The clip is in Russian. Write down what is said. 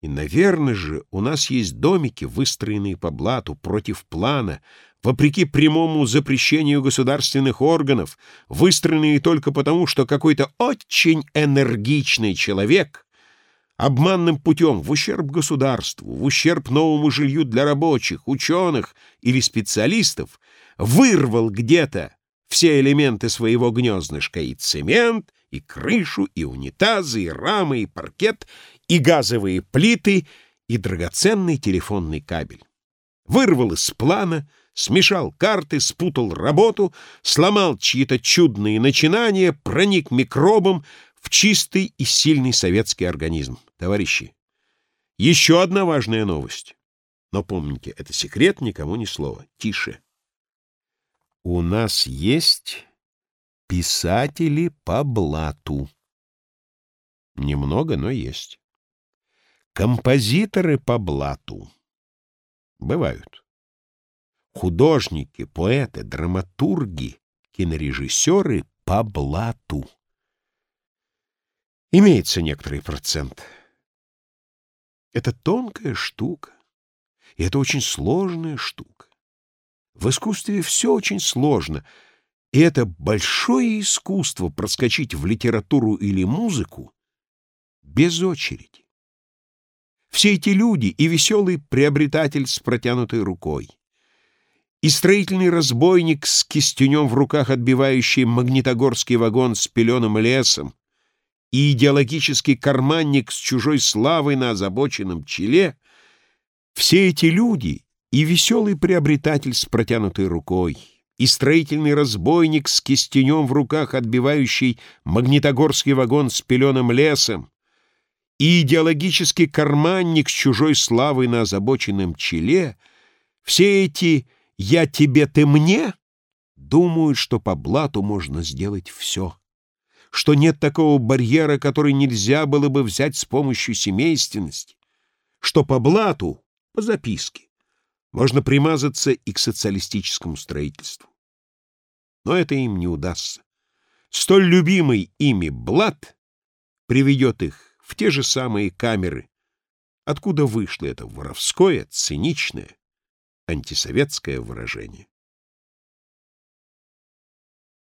И, наверное же, у нас есть домики, выстроенные по блату, против плана, вопреки прямому запрещению государственных органов, выстроенные только потому, что какой-то очень энергичный человек обманным путем, в ущерб государству, в ущерб новому жилью для рабочих, ученых или специалистов, вырвал где-то все элементы своего гнездышка и цемент, и крышу, и унитазы, и рамы, и паркет, и газовые плиты, и драгоценный телефонный кабель. Вырвал из плана, смешал карты, спутал работу, сломал чьи-то чудные начинания, проник микробом в чистый и сильный советский организм. Товарищи, еще одна важная новость. Но помните, это секрет, никому ни слова. Тише. У нас есть писатели по блату. Немного, но есть. Композиторы по блату. Бывают. Художники, поэты, драматурги, кинорежиссеры по блату. Имеется некоторый процент. Это тонкая штука, и это очень сложная штука. В искусстве все очень сложно, и это большое искусство проскочить в литературу или музыку без очереди. Все эти люди и веселый приобретатель с протянутой рукой, и строительный разбойник с кистенем в руках, отбивающий магнитогорский вагон с пеленым лесом, и идеологический карманник с чужой славой на озабоченном челе, все эти люди и веселый приобретатель с протянутой рукой, и строительный разбойник с кистенем в руках, отбивающий магнитогорский вагон с пеленым лесом, и идеологический карманник с чужой славой на озабоченном челе, все эти «я тебе, ты мне» думают, что по блату можно сделать все, что нет такого барьера, который нельзя было бы взять с помощью семейственности, что по блату, по записке, можно примазаться и к социалистическому строительству. Но это им не удастся. Столь любимый ими блат приведет их в те же самые камеры, откуда вышло это воровское, циничное, антисоветское выражение.